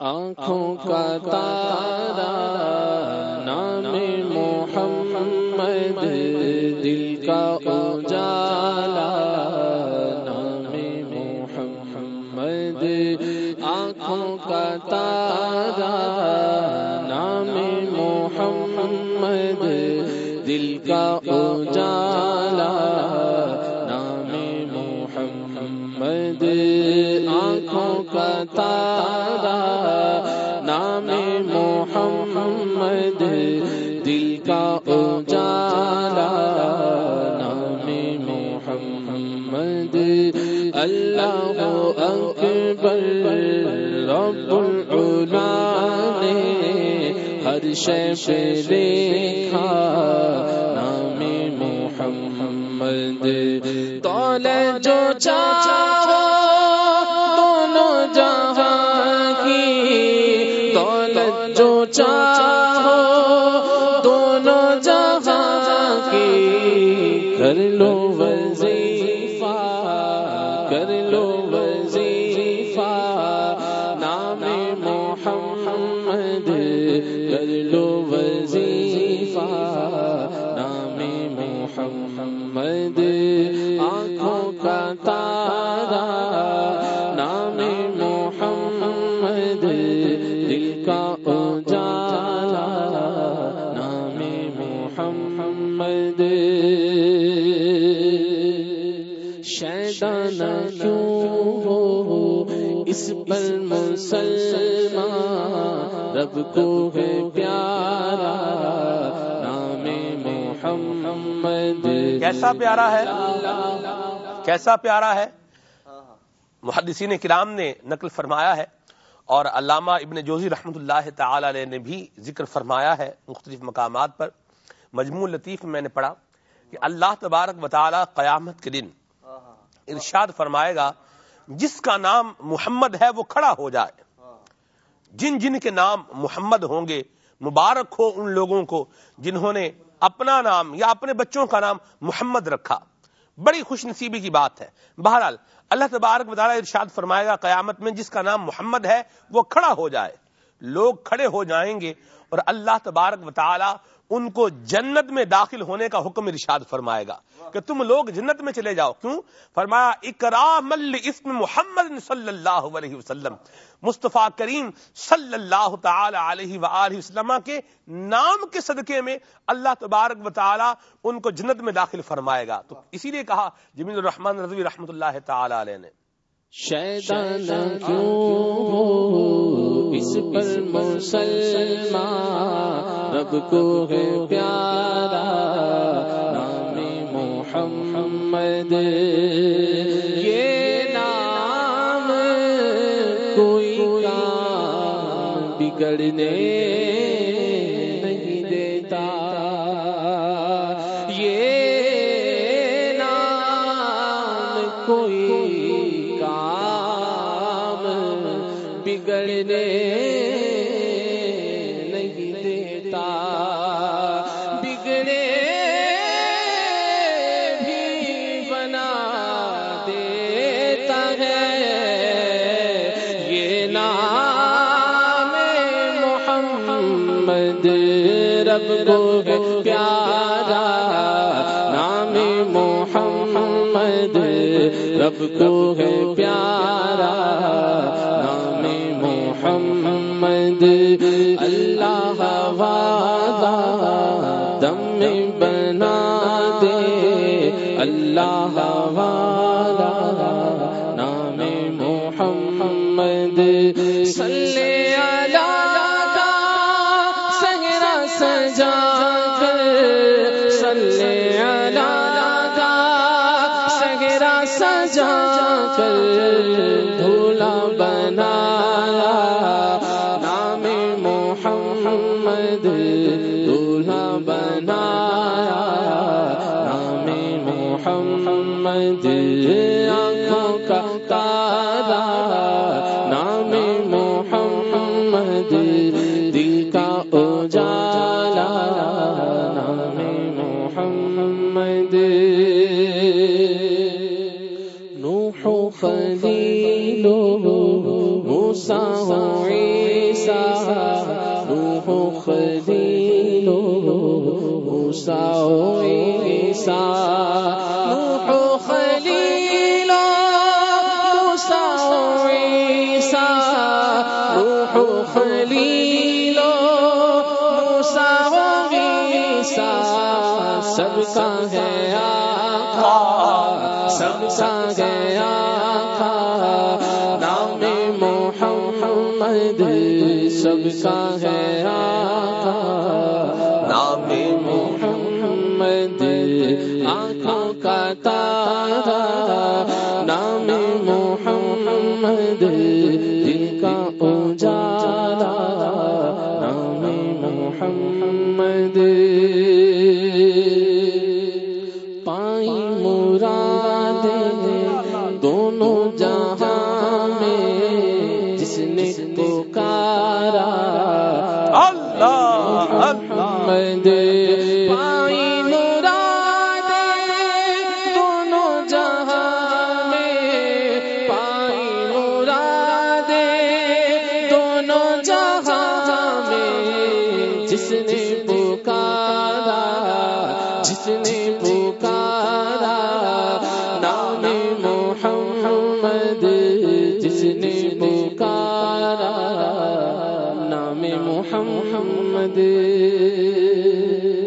آنکھوں کا تارا نام محمد، دل کا اجالا، نام محمد، آنکھوں کا تارا نام محمد، دل کا اجالا، نام محمد، آنکھوں کا تارا ہر شے دیکھا نام محمد تول جو چاچا تارا نام محمد، دل کا اجالا، نام محمد۔ شیطان کیوں ہو اس پر مسلمان؟ رب کو ہے پیارا، نام محمد۔ کیسا پیارا ہے؟ کیسا پیارا ہے؟ محدثین کرام نے نقل فرمایا ہے اور علامہ ابن جوزی رحمۃ اللہ تعالی علیہ نے بھی ذکر فرمایا ہے مختلف مقامات پر۔ مجموع لطیف میں نے پڑھا کہ اللہ تبارک و تعالی قیامت کے دن ارشاد فرمائے گا جس کا نام محمد ہے وہ کھڑا ہو جائے۔ جن جن کے نام محمد ہوں گے مبارک ہو ان لوگوں کو جنہوں نے اپنا نام یا اپنے بچوں کا نام محمد رکھا۔ بڑی خوش نصیبی کی بات ہے۔ بہرحال اللہ تبارک بطالہ ارشاد فرمائے گا قیامت میں جس کا نام محمد ہے، وہ کھڑا ہو جائے۔ لوگ کھڑے ہو جائیں گے اور اللہ تبارک و تعالی ان کو جنت میں داخل ہونے کا حکم ارشاد فرمائے گا کہ تم لوگ جنت میں چلے جاؤ۔ کیوں؟ فرمایا، اکرام اسم محمد صلی اللہ علیہ وسلم، مصطفیٰ کریم صلی اللہ تعالی علیہ وآلہ وسلم کے نام کے صدقے میں اللہ تبارک و تعالی ان کو جنت میں داخل فرمائے گا۔ تو اسی لیے کہا، جمیل الرحمن رضوی رحمۃ اللہ تعالی علیہ نے۔ شیطان کیوں ہو اس پر مسلمان؟ رب کو ہے پیارا نام محمد۔ یہ نام کوئی کام بگڑنے محمد، رب کو ہے پیارا، نام محمد، رب کو ہے پیارا، نام محمد، اللہ وعدہ دم میں بنا دے، اللہ والا نام محمد، صلی اللہ موسیٰ عیسیٰ روح خلیل، موسیٰ، عیسیٰ روح خلیل سب کا ہے سب کا ہے آقا نام محمد، سب کا ہے نام محمد دل کا اجالا۔ نام محمد۔ جس نے پکارا۔ نام محمد جس نے پکارا۔ نام محمد۔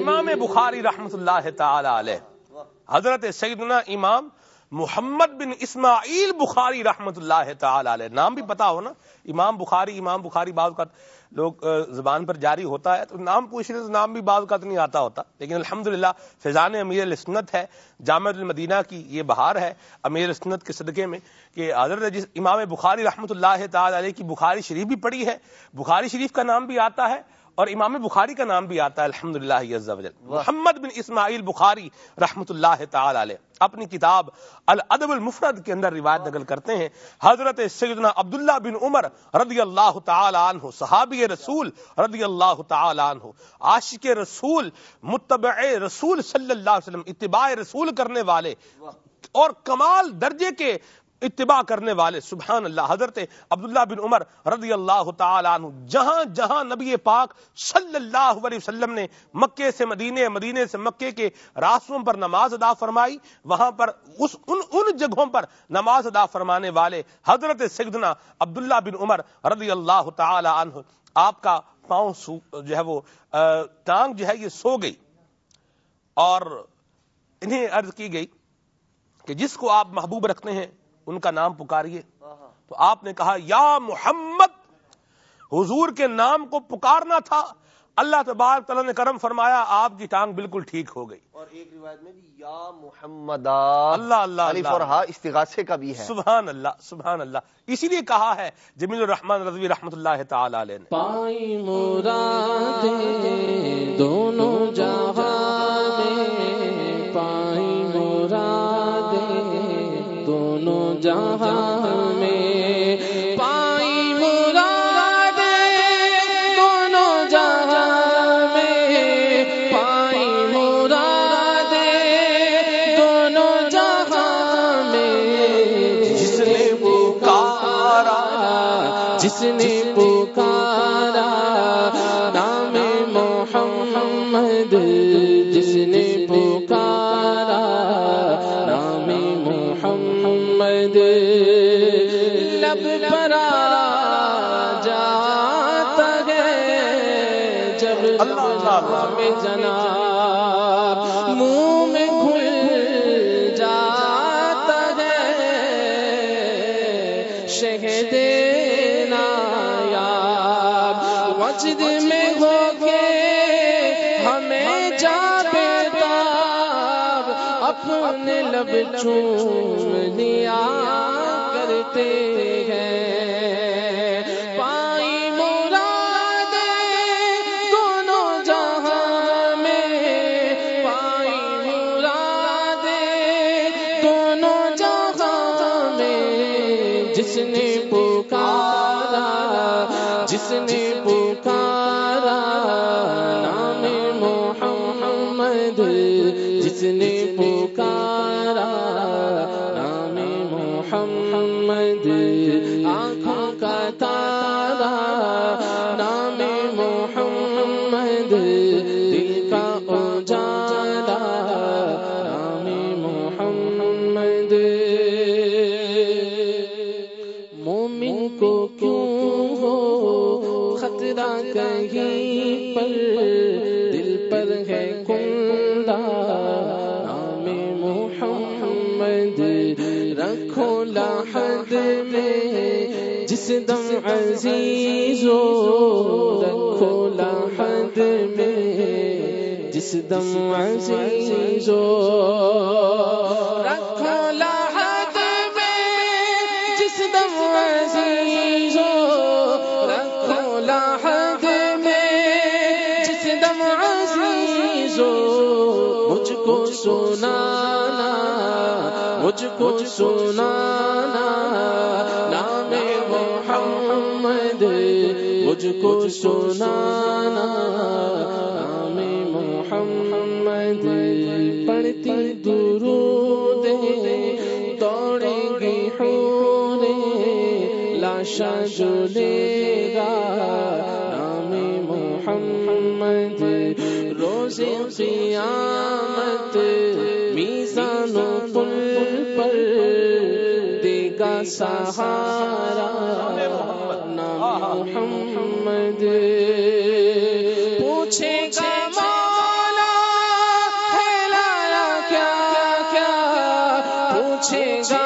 امام بخاری رحمت اللہ تعالی علیہ۔ حضرت سیدنا امام محمد بن اسماعیل بخاری رحمت اللہ تعالی علیہ۔ نام بھی پتا ہو نا؟ امام بخاری امام بخاری بعض کا لوگ زبان پر جاری ہوتا ہے، تو نام پوچھنے سے نام بھی بعض کا نہیں آتا ہوتا۔ لیکن الحمدللہ فیضان امیر السنت ہے، جامع المدینہ کی یہ بہار ہے۔ امیر السنت کے صدقے میں کہ حضرت جس امام بخاری رحمت اللہ تعالی علیہ کی بخاری شریف بھی پڑھی ہے۔ بخاری شریف کا نام بھی آتا ہے۔ اور امام بخاری کا نام بھی آتا ہے الحمد للہ محمد بن اسماعیل بخاری رحمت اللہ تعالی علیہ. اپنی کتاب الادب المفرد کے اندر روایت نقل کرتے ہیں حضرت سیدنا عبداللہ بن عمر رضی اللہ تعالی عنہ صحابی رسول رضی اللہ تعالی عنہ. عاشق رسول متبع رسول صلی اللہ علیہ وسلم اتباع رسول کرنے والے اور کمال درجے کے اتباع کرنے والے، سبحان اللہ، حضرت عبداللہ بن عمر رضی اللہ تعالی عنہ، جہاں جہاں نبی پاک صلی اللہ علیہ وسلم نے مکے سے مدینے مدینے سے مکے کے راستوں پر نماز ادا فرمائی، وہاں پر اس، ان ان جگہوں پر نماز ادا فرمانے والے حضرت سیدنا عبداللہ بن عمر رضی اللہ تعالی عنہ، آپ کا پاؤں سو- جو ہے وہ ٹانگ جو ہے یہ سو گئی۔ اور انہیں عرض کی گئی کہ جس کو آپ محبوب رکھتے ہیں ان کا نام پکاریے۔ تو آپ نے کہا یا محمد حضور کے نام کو پکارنا تھا۔ اللہ تبارک تعالیٰ نے کرم فرمایا آپ کی ٹانگ بالکل ٹھیک ہو گئی۔ اور ایک روایت میں بھی یا محمد اللہ اللہ اللہ۔ اور ہا استغاثے کا بھی ہے۔ سبحان اللہ سبحان اللہ اسی لیے کہا ہے جمیل الرحمان رضوی رحمت اللہ تعالی علیہ نے۔ جہاں پر آ جاتا ہے جب۔ میں جناب منہ میں کھل جاتا ہے شہد نایاب وجد میں ہو کے ہمیں جا بیتاب اپنے لب چوم لیا کرتے دے رکھو لاحد میں جس دم عزیز رکھو لاحد میں جس دم عزیز رکھو لاحد میں جس دم عزیز رکھو لاحد میں جس دم عزیز مجھ کو سنانا مجھ کو سنانا، نام محمد مجھ کو سنانا، نام محمد۔ پڑھتی درود دوڑیں گی حورے لاشا جلے گا۔ نام محمد روز قیامت سہارا نام محمد۔ پوچھے گا مولا ہے لایا کیا؟ کیا پوچھے گا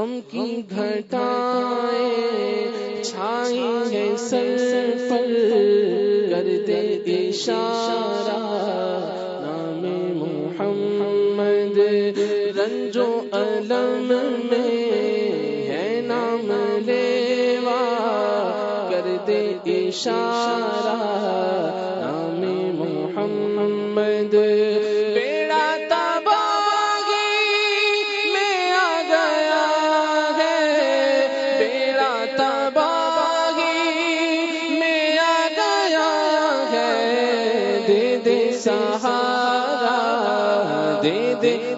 غم کی گھٹائیں چھائی ہے سر پر کر دے اشارہ نام محمد رنجو علم میں ہے نام لیوا کر دے اشارہ نام محمد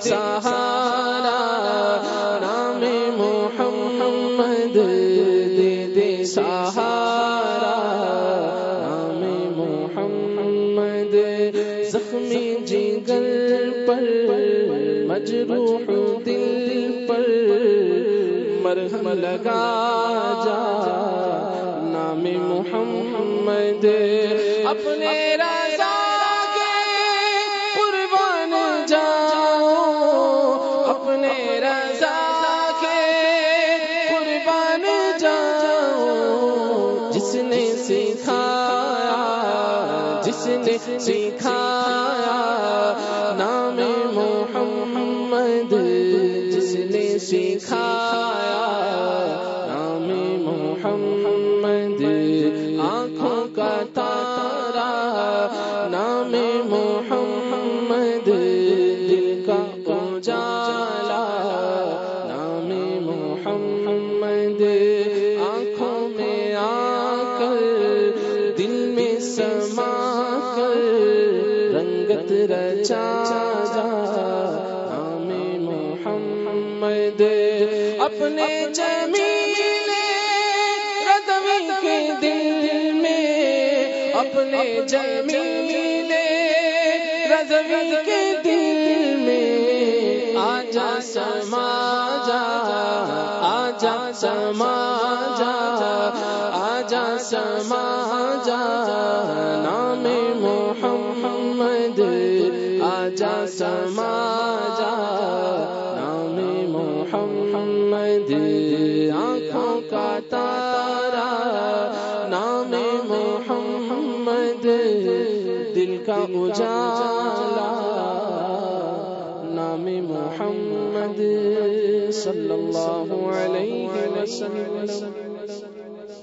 سہارا، نام محمد، دے دے سہارا، نام محمد، زخمی جگر پر، مجروح دل پر، مرہم لگا جا، نام محمد، اپنے رضا سکھایا نام محمد جس نے سکھایا رنگت رچا جا۔ نام محمد۔ اپنے جمیلے ردوی کے دل میں، اپنے جمیلے رضوی کے دل میں۔ آجا سما جا، آجا سما سما جا، نام محمد، آنکھوں کا تارا، نام محمد، دل کا اجالا، نام محمد صلی اللہ علیہ وسلم۔